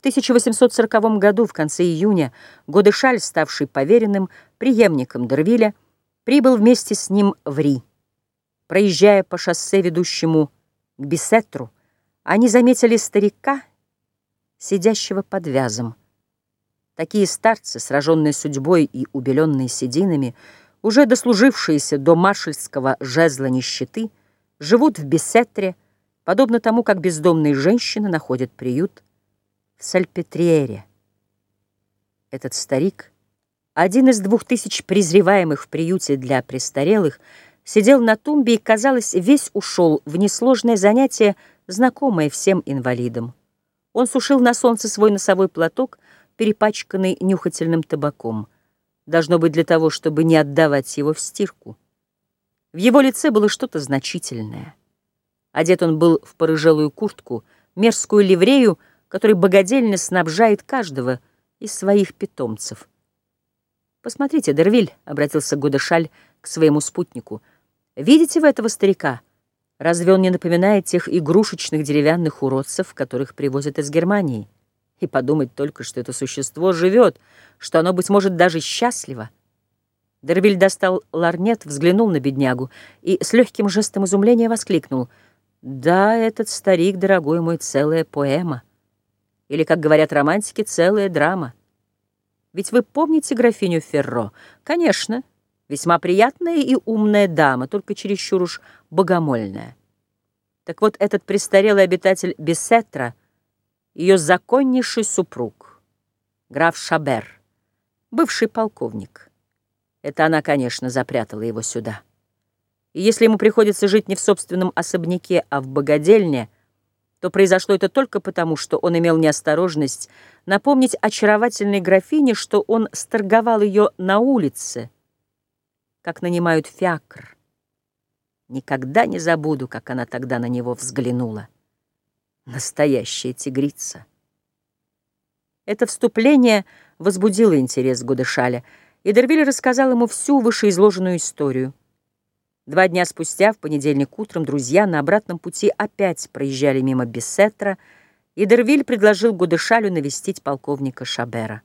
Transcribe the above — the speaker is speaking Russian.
В 1840 году, в конце июня, Годышаль, ставший поверенным, преемником Дервиля, прибыл вместе с ним в Ри. Проезжая по шоссе, ведущему к Бисетру, они заметили старика, сидящего под вязом. Такие старцы, сраженные судьбой и убеленные сединами, уже дослужившиеся до маршальского жезла нищеты, живут в Бесетре, подобно тому, как бездомные женщины находят приют в Сальпетриере. Этот старик, один из двух тысяч презреваемых в приюте для престарелых, сидел на тумбе и, казалось, весь ушел в несложное занятие, знакомое всем инвалидам. Он сушил на солнце свой носовой платок, перепачканный нюхательным табаком. Должно быть для того, чтобы не отдавать его в стирку. В его лице было что-то значительное. Одет он был в порыжелую куртку, мерзкую ливрею — который богадельно снабжает каждого из своих питомцев. «Посмотрите, Дервиль», — обратился Годешаль к своему спутнику, — «видите вы этого старика? Разве он не напоминает тех игрушечных деревянных уродцев, которых привозят из Германии? И подумать только, что это существо живет, что оно, быть может, даже счастливо». Дервиль достал ларнет, взглянул на беднягу и с легким жестом изумления воскликнул. «Да, этот старик, дорогой мой, целая поэма». Или, как говорят романтики, целая драма. Ведь вы помните графиню Ферро? Конечно, весьма приятная и умная дама, только чересчур уж богомольная. Так вот, этот престарелый обитатель Бесетра, ее законнейший супруг, граф Шабер, бывший полковник. Это она, конечно, запрятала его сюда. И если ему приходится жить не в собственном особняке, а в богадельне — то произошло это только потому, что он имел неосторожность напомнить очаровательной графине, что он сторговал ее на улице, как нанимают фиакр. Никогда не забуду, как она тогда на него взглянула. Настоящая тигрица. Это вступление возбудило интерес Гудешаля, и Дервиль рассказал ему всю вышеизложенную историю. Два дня спустя, в понедельник утром, друзья на обратном пути опять проезжали мимо Бессетра, и Дервиль предложил Гудешалю навестить полковника Шабера.